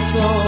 so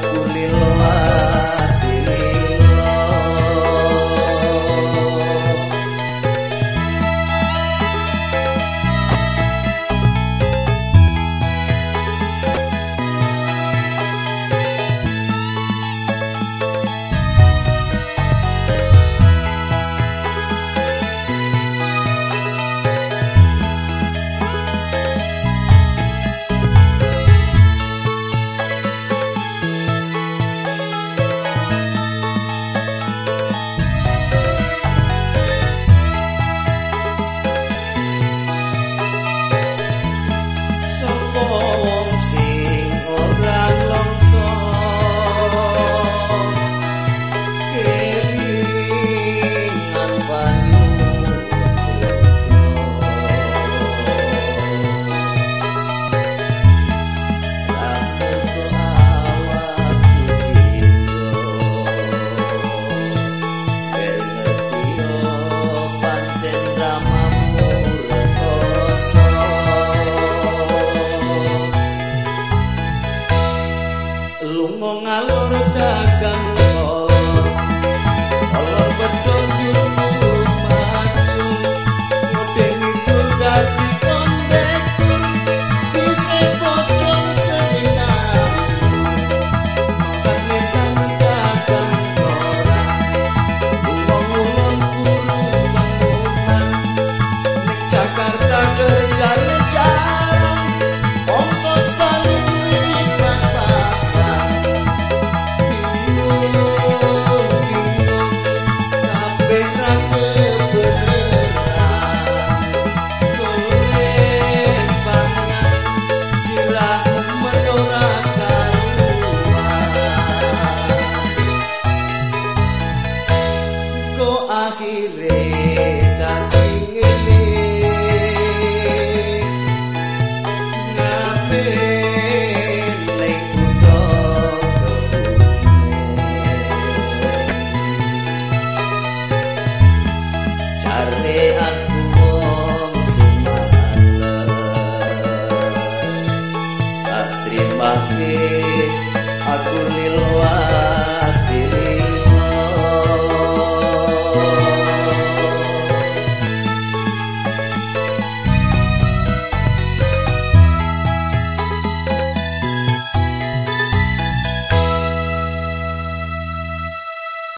kulil lunga ngalur dagang kolor kolor bedol jumbo maju ngode ngidul dadi kondektur bisa ulung-ulung bangunan Jakarta kerja pas-pasan limbahe aku lilwati